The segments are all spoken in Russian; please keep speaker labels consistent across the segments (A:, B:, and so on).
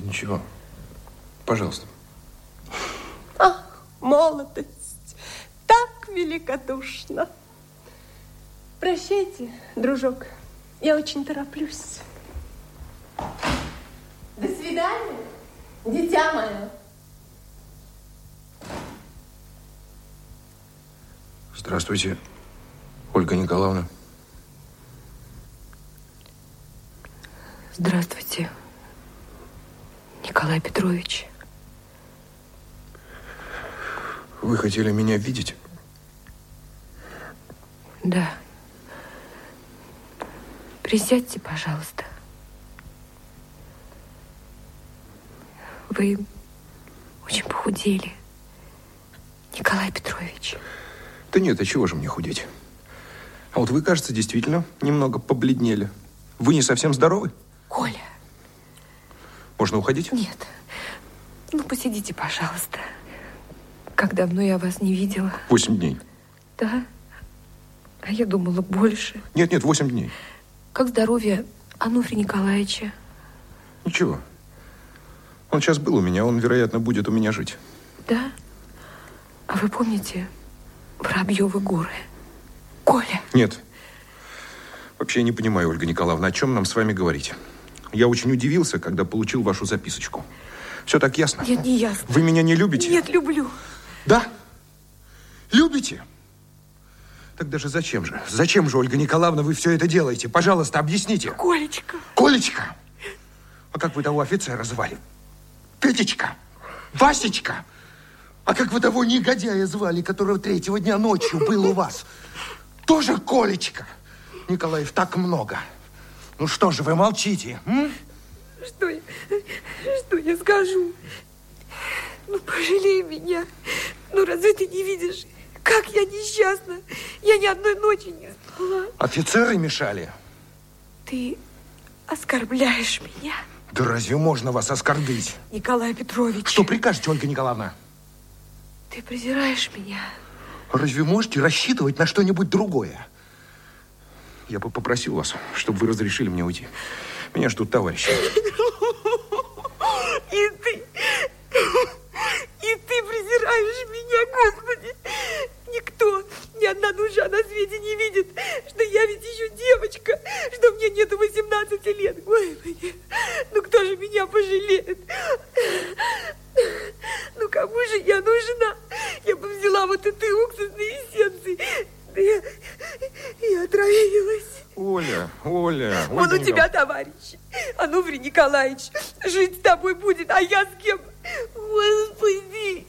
A: ничего. Пожалуйста.
B: Ах, молодость, так великодушно. Прощайте, дружок, я очень тороплюсь. До свидания, дитя мое.
A: Здравствуйте, Ольга Николаевна.
C: Здравствуйте, Николай Петрович.
A: Вы хотели меня видеть?
C: Да. Присядьте, пожалуйста. Вы очень похудели, Николай Петрович.
A: Да нет, а чего же мне худеть? А вот вы, кажется, действительно немного побледнели. Вы не совсем здоровы? Можно уходить?
C: Нет. Ну, посидите, пожалуйста. Как давно я вас не видела.
A: Восемь дней.
C: Да? А я думала больше.
A: Нет, нет, восемь дней.
C: Как здоровье Ануфрия Николаевича?
A: Ничего. Он сейчас был у меня, он, вероятно, будет у меня жить.
C: Да? А вы помните Воробьевы горы? Коля?
A: Нет. Вообще я не понимаю, Ольга Николаевна, о чем нам с вами говорить. Я очень удивился, когда получил вашу записочку. Все так ясно?
C: Нет, не ясно.
A: Вы меня не любите?
C: Нет, люблю.
A: Да? Любите? Так даже зачем же? Зачем же, Ольга Николаевна, вы все это делаете? Пожалуйста, объясните.
C: Колечка.
A: Колечка? А как вы того офицера звали? Петечка? Васечка? А как вы того негодяя звали, которого третьего дня ночью был у вас? Тоже Колечка? Николаев, так много. Ну что же вы молчите? М?
C: Что я, что я скажу? Ну, пожалей меня. Ну, разве ты не видишь, как я несчастна? Я ни одной ночи не спала.
A: Офицеры мешали?
C: Ты оскорбляешь меня,
A: Да разве можно вас оскорбить?
C: Николай Петрович.
A: Что прикажете, Ольга Николаевна?
C: Ты презираешь меня.
A: Разве можете рассчитывать на что-нибудь другое? Я бы попросил вас, чтобы вы разрешили мне уйти. Меня ждут товарищи.
C: И ты, и ты презираешь меня, Господи. Никто, ни одна душа на свете не видит, что я ведь еще девочка, что мне нету 18 лет. Господи, ну кто же меня пожалеет? Ну кому же я нужна? Я бы взяла вот этой уксусной эссенции. Да я, я отравилась.
A: Оля, Оля,
C: Он
A: Ольга
C: у тебя товарищ. Ануфрий Николаевич жить с тобой будет, а я с кем? Господи!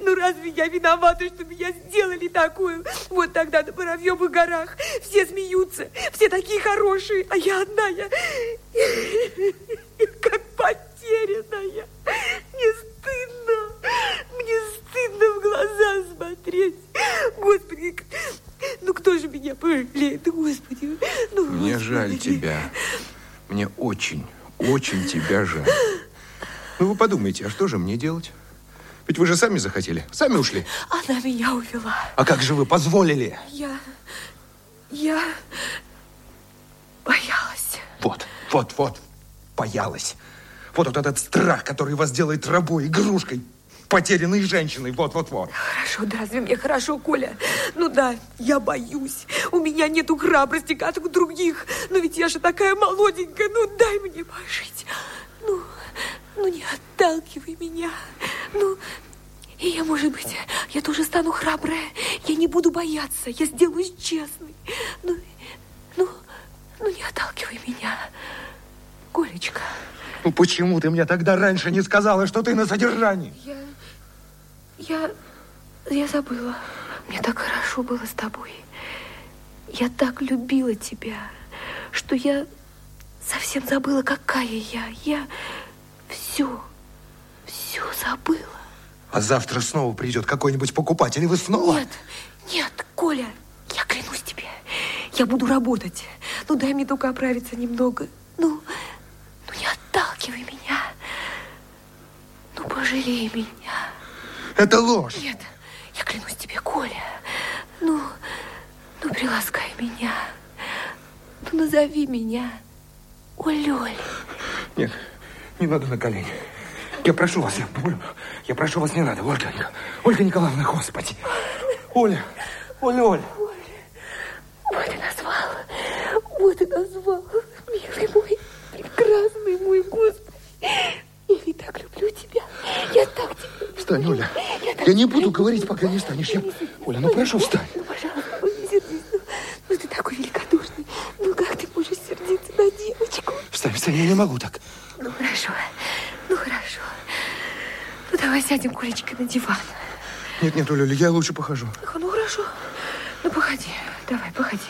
C: Ну разве я виновата, что меня сделали такую? Вот тогда на Боровьевых горах все смеются, все такие хорошие, а я одна, я
A: жаль тебя. Мне очень, очень тебя жаль. Ну, вы подумайте, а что же мне делать? Ведь вы же сами захотели, сами ушли.
C: Она меня увела.
A: А как же вы позволили?
C: Я... Я... Боялась.
A: Вот, вот, вот, боялась. Вот, вот этот страх, который вас делает рабой, игрушкой, потерянной женщиной. Вот, вот, вот.
C: Хорошо, да разве мне хорошо, Коля? Ну да, я боюсь. У меня нету храбрости, как у других. Но ведь я же такая молоденькая. Ну, дай мне пожить. Ну, ну не отталкивай меня. Ну, и я, может быть, я тоже стану храбрая. Я не буду бояться. Я сделаюсь честной. Ну, ну, ну не отталкивай меня. Колечка,
A: Ну, почему ты мне тогда раньше не сказала, что ты на содержании?
C: я... Я... Я забыла. Мне так хорошо было с тобой. Я так любила тебя, что я совсем забыла, какая я. Я все, все забыла.
A: А завтра снова придет какой-нибудь покупатель, и вы снова...
C: Нет, нет, Коля, я клянусь тебе, я буду работать. Ну, дай мне только оправиться немного. Ну, ну не отталкивай меня. Ну, пожалей меня.
A: Это ложь.
C: Нет, я клянусь тебе, Коля. Ну, ну, приласкай меня. Ну, назови меня Олёль.
A: Нет, Не надо на колени. Я прошу вас, я, я прошу вас, не надо, Ольга, Ольга Николаевна, господи. Оля, Оля, Оля.
C: Вот и назвал, вот и назвал, милый мой, прекрасный мой Господи. Я ведь так люблю тебя, я так тебя люблю.
A: Встань, Оля, я, я не буду говорить, пока не станешь. Я... Оля, ну прошу, встань.
C: Ну, пожалуйста, не сердись, ну, ну ты такой великодушный, ну как ты можешь сердиться на девочку?
A: Встань, встань, я не могу так.
C: Ну хорошо, ну хорошо. Ну давай сядем, Колечка, на диван.
A: Нет, нет, Оля, я лучше похожу.
C: Ну хорошо, ну походи, давай, походи.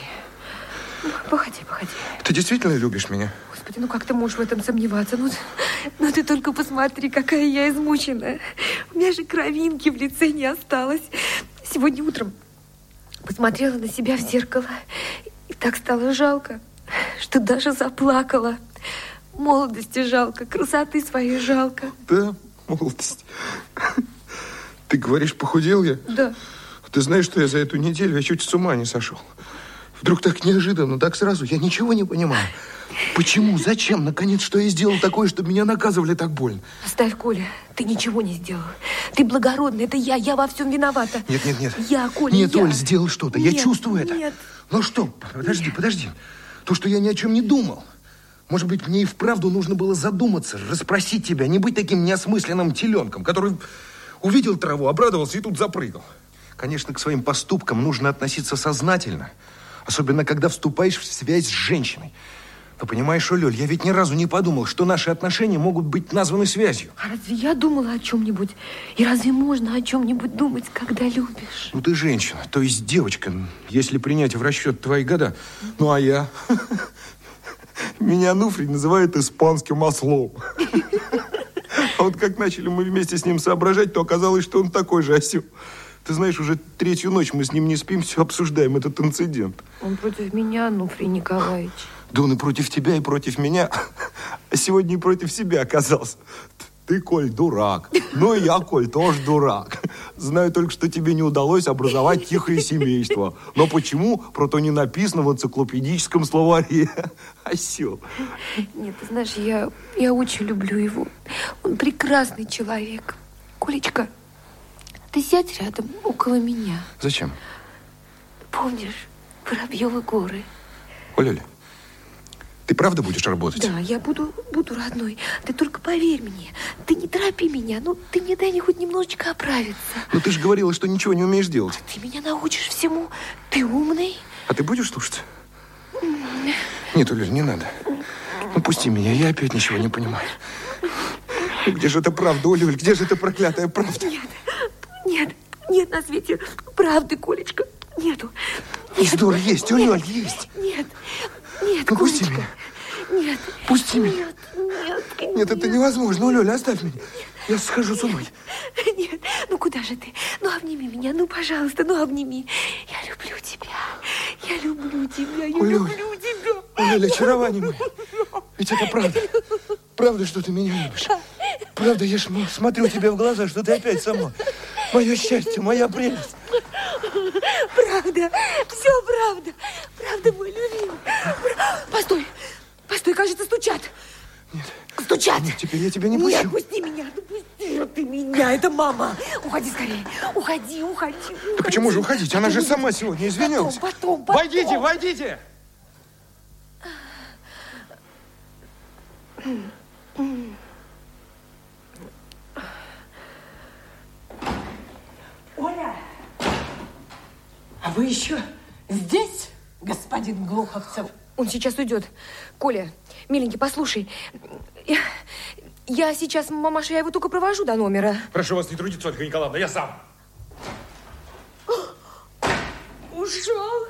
C: Ну, походи, походи.
A: Ты действительно любишь меня?
C: Господи, ну как ты можешь в этом сомневаться? Ну, ну ты только посмотри, какая я измученная. У меня же кровинки в лице не осталось. Сегодня утром посмотрела на себя в зеркало, и так стало жалко, что даже заплакала. Молодости жалко, красоты своей жалко.
A: Да, молодость. Ты говоришь, похудел я?
C: Да.
A: Ты знаешь, что я за эту неделю я чуть с ума не сошел. Вдруг так неожиданно, так сразу. Я ничего не понимаю. Почему? Зачем? Наконец, что я сделал такое, чтобы меня наказывали так больно?
C: Оставь, Коля. Ты ничего не сделал. Ты благородный. Это я. Я во всем виновата.
A: Нет, нет, нет.
C: Я, Коля,
A: Нет,
C: я.
A: Оль, сделал что-то. Я чувствую это.
C: Нет.
A: Ну что? Подожди, подожди. То, что я ни о чем не думал. Может быть, мне и вправду нужно было задуматься, расспросить тебя, не быть таким неосмысленным теленком, который увидел траву, обрадовался и тут запрыгал. Конечно, к своим поступкам нужно относиться сознательно. Особенно, когда вступаешь в связь с женщиной. Но понимаешь, Олёль, я ведь ни разу не подумал, что наши отношения могут быть названы связью.
C: А разве я думала о чем-нибудь? И разве можно о чем-нибудь думать, когда любишь?
A: Ну, ты женщина, то есть девочка, если принять в расчет твои года. Ну, а я... Меня Нуфрий называют испанским ослом. А вот как начали мы вместе с ним соображать, то оказалось, что он такой же осел. Ты знаешь, уже третью ночь мы с ним не спим, все обсуждаем этот инцидент.
C: Он против меня, Нуфрий Николаевич.
A: Да он и против тебя, и против меня. А сегодня и против себя оказался. Ты, Коль, дурак. Ну и я, Коль, тоже дурак. Знаю только, что тебе не удалось образовать тихое семейство. Но почему, про то не написано в энциклопедическом словаре. Осел.
C: Нет, ты знаешь, я, я очень люблю его. Он прекрасный человек. Колечка, ты сядь рядом, около меня.
A: Зачем?
C: Помнишь Воробьевы горы?
A: Оля, ты правда будешь работать?
C: Да, я буду, буду родной. Ты только поверь мне. Ты не торопи меня. Ну, ты не дай мне хоть немножечко оправиться.
A: Но ты же говорила, что ничего не умеешь делать.
C: Ты меня научишь всему. Ты умный.
A: А ты будешь слушаться? Нет, Оля, не надо. Ну, пусти меня, я опять ничего не понимаю. Ну, где же эта правда, Оля, где же эта проклятая правда?
C: Нет, нет, на свете правды, Колечка. Нету.
A: Вздор есть, Оля, есть.
C: Нет, нет,
A: Ну, пусти
C: Колечка.
A: меня.
C: Нет.
A: Пусти меня.
C: Нет, нет,
A: Нет, это невозможно. Оля, Оля, оставь меня. Я схожу с ума.
C: Нет, ну куда же ты? Ну обними меня, ну пожалуйста, ну обними. Я люблю тебя. Я люблю тебя, я
A: Оля,
C: люблю тебя.
A: Оля, очарование мое. Ведь это правда. Правда, что ты меня любишь. Правда, я ж смотрю тебе в глаза, что ты опять мной. Мое счастье, моя прелесть.
C: Правда, все правда. Правда, мой любимый. Постой, постой, кажется, стучат.
A: Нет.
C: Стучат.
A: Нет, теперь я тебя не
C: Нет,
A: пущу.
C: пусти меня, ну пусти ты меня, это мама. Уходи скорее, уходи, уходи.
A: Да почему же уходить? Она же сама сегодня извинялась.
C: Потом, потом, потом.
A: Войдите, войдите.
D: Оля, а вы еще здесь, господин Глуховцев?
C: Он сейчас уйдет. Коля, миленький, послушай. Я, я сейчас, мамаша, я его только провожу до номера.
E: Прошу вас не трудиться, Ольга Николаевна, я сам.
B: Ушел.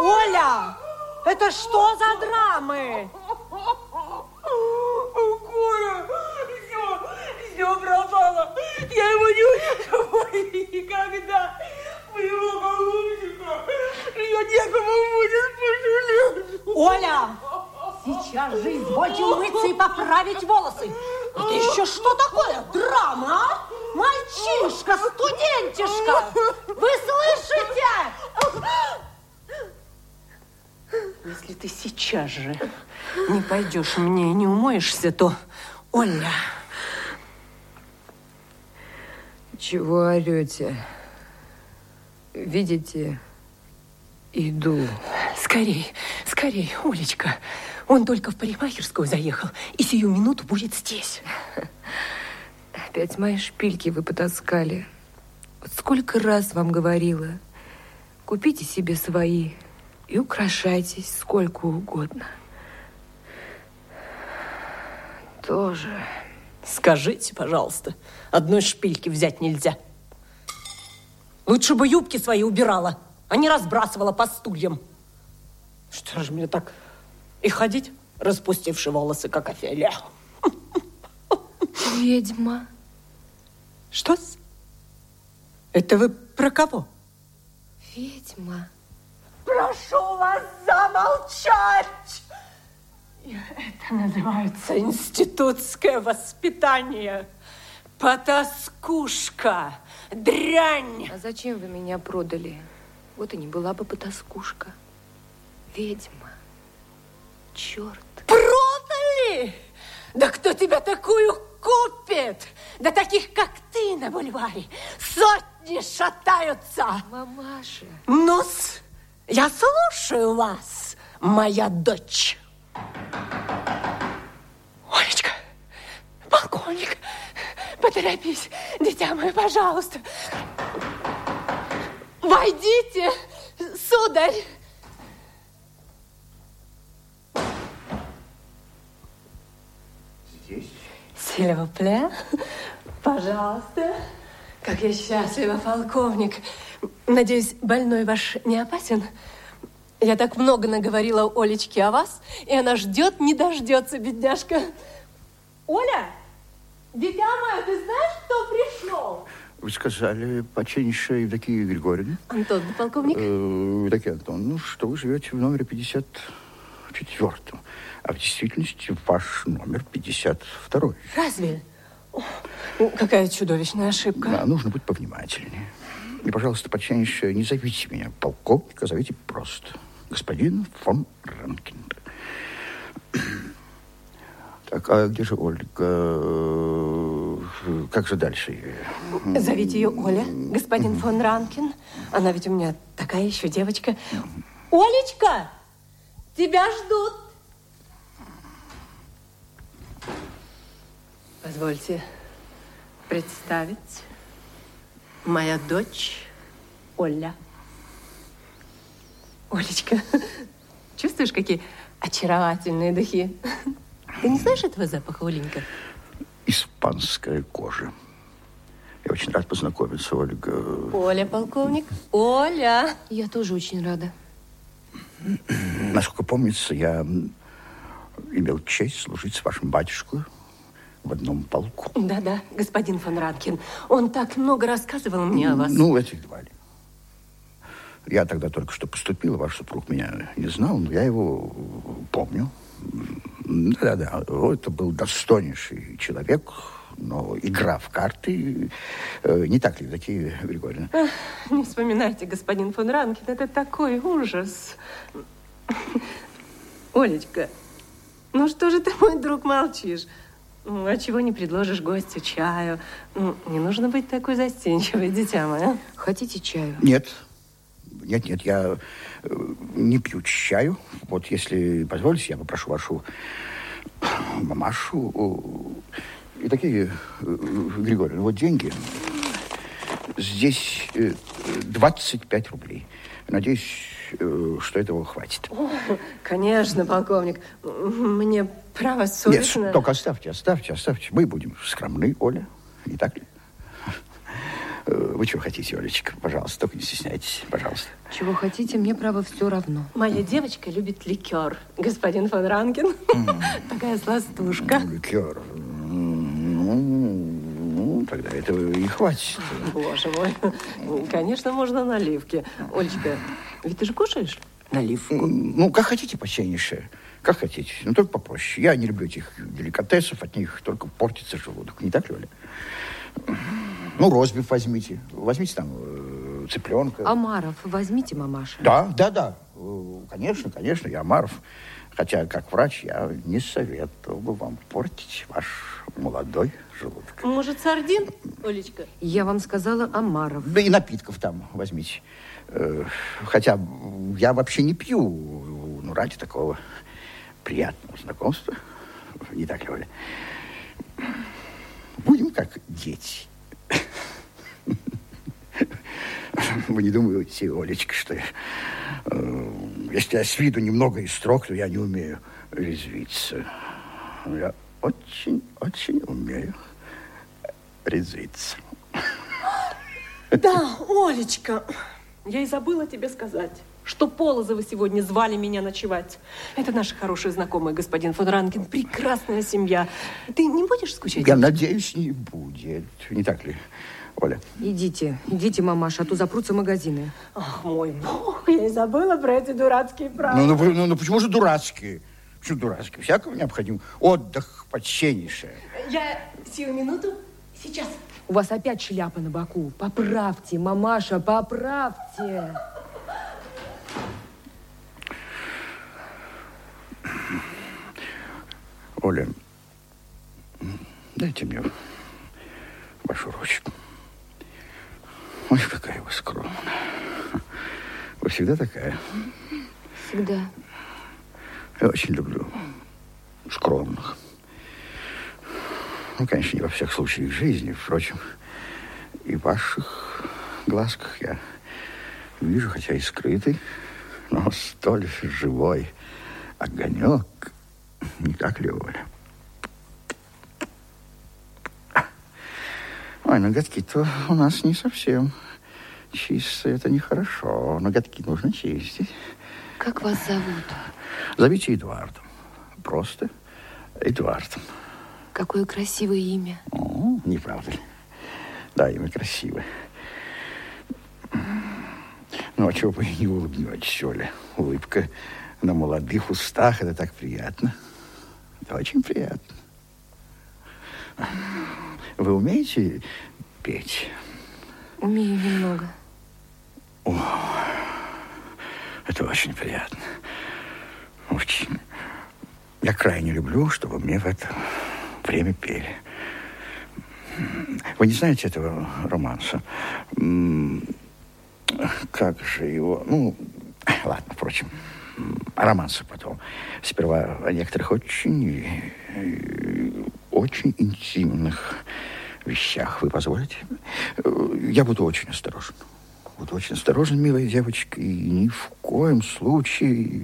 D: Оля, это что за драмы?
B: никогда моего голубчика ее некому будет пожалеть.
D: Оля, сейчас же извольте умыться и поправить волосы. Это еще что такое? Драма, а? Мальчишка, студентишка, вы слышите? Если ты сейчас же не пойдешь мне и не умоешься, то, Оля...
C: Чего орете? Видите, иду.
D: скорей, скорей, Олечка. Он только в парикмахерскую заехал и сию минуту будет здесь.
C: Опять мои шпильки вы потаскали. Вот сколько раз вам говорила. Купите себе свои и украшайтесь сколько угодно. Тоже.
D: Скажите, пожалуйста, одной шпильки взять нельзя. Лучше бы юбки свои убирала, а не разбрасывала по стульям. Что же мне так и ходить, распустивши волосы, как Офелия?
C: Ведьма.
D: Что-с? Это вы про кого?
C: Ведьма.
D: Прошу вас замолчать! Это называется институтское воспитание. Потаскушка, дрянь.
C: А зачем вы меня продали? Вот и не была бы потаскушка. Ведьма. Черт.
D: Продали? Да кто тебя такую купит? Да таких, как ты на бульваре, сотни шатаются.
C: Мамаша.
D: Ну-с, я слушаю вас, моя дочь. Олечка, полковник, поторопись, дитя мое, пожалуйста. Войдите, сударь.
A: Здесь?
D: Сильвупле, пожалуйста. Как я счастлива, полковник. Надеюсь, больной ваш не опасен? Я так много наговорила Олечке о вас, и она ждет, не дождется, бедняжка. Оля, дитя мое, ты знаешь, кто пришел?
F: Вы сказали, почтеннейшая Евдокия Григорьевна,
D: Антон, полковник.
F: э, Евдокия Антоновна, что вы живете в номере 54, а в действительности ваш номер 52.
D: Разве? О, какая чудовищная ошибка.
F: Да, нужно быть повнимательнее. И, пожалуйста, почтеннейшая, не зовите меня полковник, а зовите просто господин фон Ранкин. Так, а где же Ольга? Э, Как же дальше?
D: Зовите ее Оля, господин фон Ранкин. Она ведь у меня такая еще девочка. Олечка, тебя ждут. Позвольте представить моя дочь Оля. Олечка, чувствуешь, какие очаровательные духи? Ты не знаешь этого запаха, Оленька?
F: Испанская кожа. Я очень рад познакомиться, Ольга.
D: Оля, полковник. Оля.
C: Я тоже очень рада.
F: Насколько помнится, я имел честь служить с вашим батюшкой в одном полку.
D: Да-да, господин фон Ранкин. Он так много рассказывал мне о вас.
F: Ну, это едва ли. Я тогда только что поступил, ваш супруг меня не знал, но я его помню. М, Да-да, это был достойнейший человек, но игра в карты, э, не так ли, такие, Григорьевна?
D: Ах, не вспоминайте, господин фон Ранкин, это такой ужас. Олечка, ну что же ты, мой друг, молчишь? Ну, А чего не предложишь гостю чаю? Ну, не нужно быть такой застенчивой, дитя мое.
C: Хотите чаю?
F: Нет, нет, нет, я э, не пью чаю. Вот если позволите, я попрошу вашу мамашу. э, И такие, э, Григорий, вот деньги. Здесь э, 25 рублей. Надеюсь, э, что этого хватит.
D: Конечно, полковник. Мне право
F: Нет,
D: совестно.
F: только оставьте, оставьте, оставьте. Мы будем скромны, Оля. Не так ли? Э, Вы чего хотите, Олечка? Пожалуйста, только не стесняйтесь. Пожалуйста.
C: Чего хотите, мне право все равно.
D: Моя девочка любит ликер, господин фон Ранкин. Такая сластушка.
F: Ну, Ликер. Ну, ну, тогда этого и хватит.
D: Боже мой. Конечно, можно наливки. Олечка, ведь ты же кушаешь наливку?
F: Ну, как хотите, почтеннейшая. Как хотите. Но только попроще. Я не люблю этих деликатесов. От них только портится желудок. Не так ли, Оля? Ну, розбив возьмите. Возьмите там э, цыпленка.
C: Амаров, возьмите, мамаша.
F: Да, да, да. э, конечно, конечно, я Амаров. Хотя, как врач, я не советовал бы вам портить ваш молодой желудок.
D: Может, сардин, Олечка?
C: Я вам сказала Амаров.
F: Да и напитков там возьмите. Э, Хотя я вообще не пью. Ну, ради такого приятного знакомства. Не так ли, Оля? Будем как дети. Вы не думаете, Олечка, что я, э, если я с виду немного и строг, то я не умею резвиться. Я очень, очень умею резвиться.
D: Да, Олечка. Я и забыла тебе сказать, что Полозовы сегодня звали меня ночевать. Это наши хорошие знакомые, господин фон Ранкин. Прекрасная семья. Ты не будешь скучать?
F: Я надеюсь, не будет. Не так ли, Оля?
C: Идите, идите, мамаша, а то запрутся магазины.
D: Ах, мой бог, я и забыла про эти дурацкие правила.
F: Ну, ну, ну, ну, почему же дурацкие? Почему дурацкие? Всякого необходим. Отдых почтеннейшее.
D: Я сию минуту сейчас.
C: У вас опять шляпа на боку. Поправьте, мамаша, поправьте.
F: Оля, дайте мне вашу ручку. Ой, какая вы скромная. Вы всегда такая.
C: Всегда.
F: Я очень люблю скромных. Ну, конечно, не во всех случаях жизни. Впрочем, и в ваших глазках я вижу, хотя и скрытый, но столь живой огонек. Не так ли, Оля? Ой, ноготки-то у нас не совсем чистые. Это нехорошо. Ноготки нужно чистить.
C: Как вас зовут?
F: Зовите Эдуардом. Просто Эдуардом.
C: Какое красивое имя.
F: О, не правда ли? Да, имя красивое. Ну, а чего вы не улыбнетесь, Оля? Улыбка на молодых устах, это так приятно. Это очень приятно. Вы умеете петь?
C: Умею немного.
F: Это очень приятно. Очень. Я крайне люблю, чтобы мне в это время пели. Вы не знаете этого романса? Как же его... Ну, ладно, впрочем, м, о романсах потом. Сперва о некоторых очень, э, очень интимных вещах. Вы позволите? Э, Я буду очень осторожен. Буду очень осторожен, милая девочка, и ни в коем случае...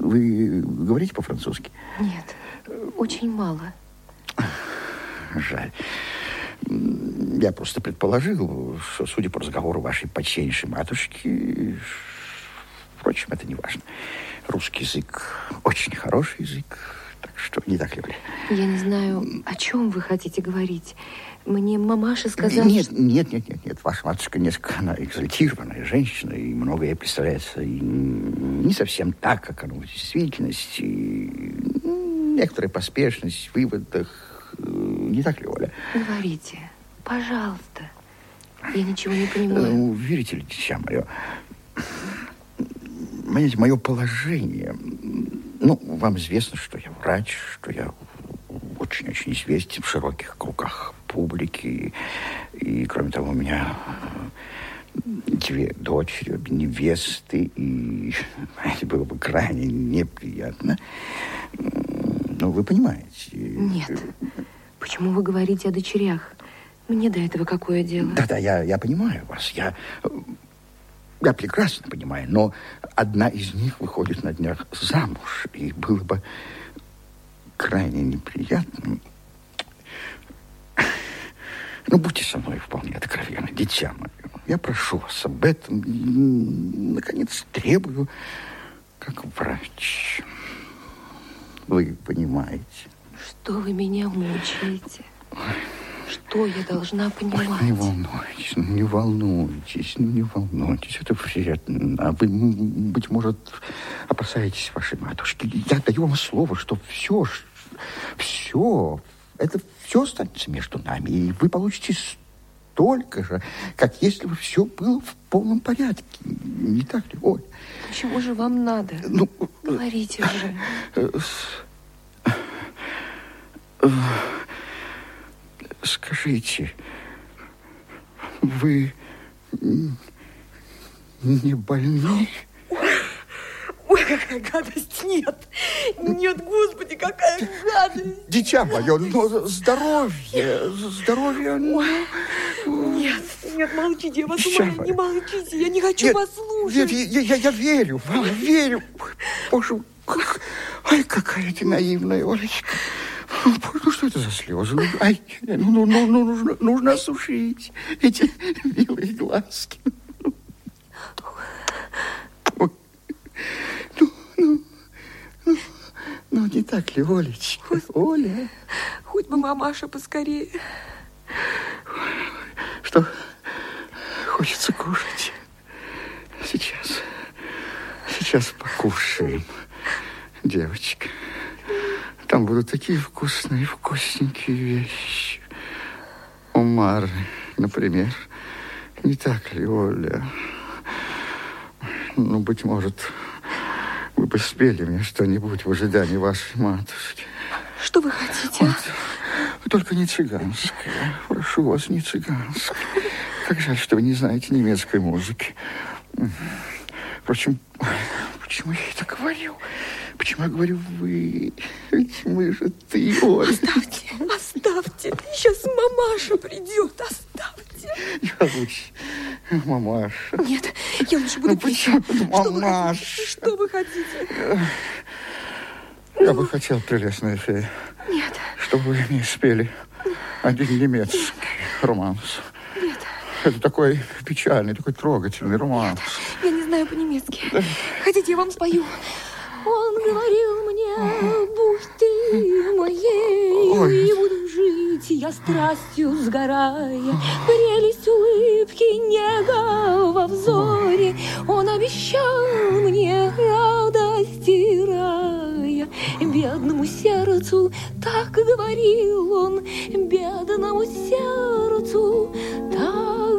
F: Вы говорите по-французски?
C: Нет, очень мало.
F: Жаль. Я просто предположил, что, судя по разговору вашей почтеннейшей матушки, впрочем, это не важно. Русский язык очень хороший язык, так что не так ли, Оля?
C: Я не знаю, о чем вы хотите говорить. Мне мамаша сказала,
F: Нет, нет, нет, нет, нет. Ваша матушка несколько она экзальтированная женщина, и многое представляется и не совсем так, как оно в действительности. И Некоторая поспешность в выводах. э, Не так ли, Оля?
C: Говорите, пожалуйста. Я ничего не
F: Э,
C: понимаю.
F: Ну, верите ли, дитя мое, понимаете, мое положение, ну, вам известно, что я врач, что я очень-очень известен в широких кругах публики, и, кроме того, у меня э, две дочери, обе невесты, и понимаете, было бы крайне неприятно. Ну, вы понимаете.
C: Нет. Почему вы говорите о дочерях? Мне до этого какое дело?
F: Да-да, я, я понимаю вас. Я, э, я прекрасно понимаю, но одна из них выходит на днях замуж, и было бы крайне неприятно. Ну, будьте со мной вполне откровенны, дитя мое. Я прошу вас об этом. и, наконец, требую, как врач. Вы понимаете.
C: Что вы меня мучаете? Что я должна
F: Ой,
C: понимать?
F: не волнуйтесь, ну, не волнуйтесь, ну, не волнуйтесь, это вредно. А вы, быть может, опасаетесь вашей матушки. Я даю вам слово, что все, все, это все останется между нами, и вы получите столько же, как если бы все было в полном порядке. Не так ли, Оль?
C: Чего же вам надо?
F: Ну,
C: Говорите же.
F: Скажите, вы не больны?
C: Ой, какая гадость! Нет! Нет, господи, какая гадость!
F: Дитя мое, но здоровье, здоровье, ну,
C: Нет, нет, молчите, я вас
F: Дитя
C: умоляю, не молчите, я не хочу
F: Нет,
C: вас слушать.
F: Нет, я, я- я верю вам, верю. Боже, как- ай, какая ты наивная, Олечка. Боже, Ну, что это за слезы? Ну, ай, ну, ну, ну, ну, нужно, нужно осушить эти милые глазки. Ой. Ну, ну, ну, ну, не так ли, Олечка? Оля,
C: Хоть бы мамаша поскорее.
F: что хочется кушать. Сейчас, сейчас покушаем, девочка. Там будут такие вкусные, вкусненькие вещи. У Мары, например. Не так ли, Оля? Ну, быть может, вы бы спели мне что-нибудь в ожидании вашей матушки.
C: Что вы хотите? а?
F: Только не цыганское. Прошу вас, не цыганское. Как жаль, что вы не знаете немецкой музыки. Впрочем, почему я это говорю? Почему я говорю вы? Ведь мы же ты, Оля.
C: Оставьте, оставьте. Сейчас мамаша придет, оставьте.
F: Я лучше. Мамаша.
C: Нет, я лучше буду
F: Ну почему ты,
C: Что вы
F: мамаша?
C: хотите? Что вы хотите?
F: Я бы хотел, прелестная фея,
C: Нет,
F: чтобы вы мне спели один немецкий романс.
C: нет,
F: Это такой печальный, такой трогательный романс.
C: я не знаю по-немецки. Хотите, я вам спою? Он говорил мне, будь ты моей,
F: Ой.
C: и буду жить я страстью сгорая. Прелесть улыбки, нега во взоре, он обещал мне радости рая. Бедному сердцу так говорил он, бедному сердцу так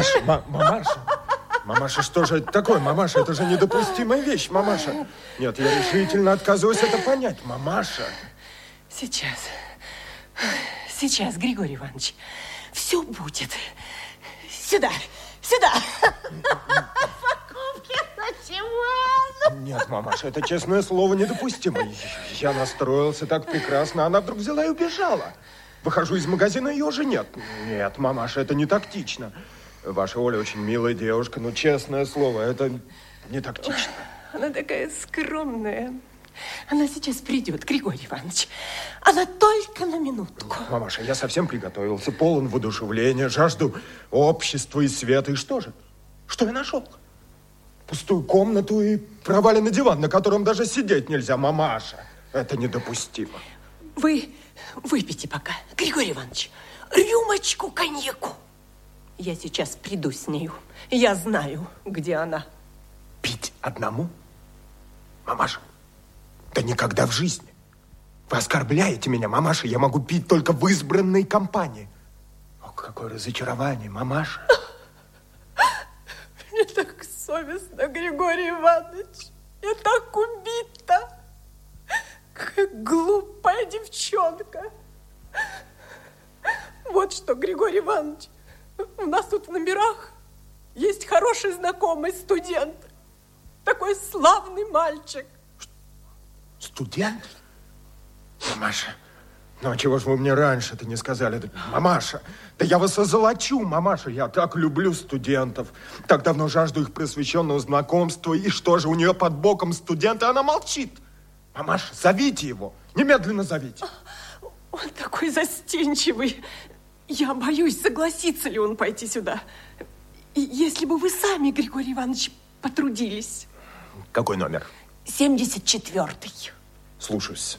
E: Мамаша, ма- мамаша. Мамаша, что же это такое? Мамаша, это же недопустимая вещь, мамаша. Нет, я решительно отказываюсь это понять. Мамаша.
D: Сейчас. Сейчас, Григорий Иванович. Все будет. Сюда. Сюда. Покупки чемодан.
E: Нет, мамаша, это честное слово недопустимо. Я настроился так прекрасно, а она вдруг взяла и убежала. Выхожу из магазина, ее уже нет. Нет, мамаша, это не тактично. Ваша Оля очень милая девушка, но честное слово, это не тактично.
D: Она такая скромная. Она сейчас придет, Григорий Иванович. Она только на минутку.
E: Мамаша, я совсем приготовился, полон воодушевления, жажду общества и света. И что же? Что я нашел? Пустую комнату и проваленный диван, на котором даже сидеть нельзя, мамаша. Это недопустимо.
D: Вы выпейте пока, Григорий Иванович, рюмочку коньяку. Я сейчас приду с нею. Я знаю, где она.
E: Пить одному? Мамаша, да никогда в жизни. Вы оскорбляете меня, мамаша. Я могу пить только в избранной компании. О, какое разочарование, мамаша.
D: Мне так совестно, Григорий Иванович. Я так убита. Какая глупая девчонка. Вот что, Григорий Иванович, у нас тут в номерах есть хороший знакомый студент. Такой славный мальчик.
E: Студент? Мамаша, ну а чего же вы мне раньше-то не сказали? Да, мамаша, да я вас озолочу, мамаша. Я так люблю студентов. Так давно жажду их просвещенного знакомства. И что же, у нее под боком студент, и она молчит. Мамаша, зовите его. Немедленно зовите.
D: Он такой застенчивый. Я боюсь, согласится ли он пойти сюда. И если бы вы сами, Григорий Иванович, потрудились.
E: Какой номер?
D: 74-й.
E: Слушаюсь.